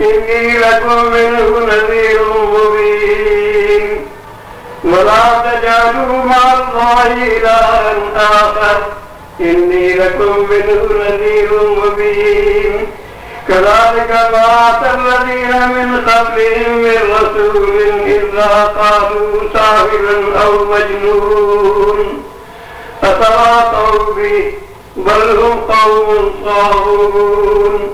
إني لكم منه نذير مبين ولا تجعلوا مع الله إلها آخر. إني لكم منه نذير مبين كذلك ما أتى الذين من قبلهم من رسول إلا قالوا ساحر أو مجنون. أتواصوا به، بل هم قوم صاغرون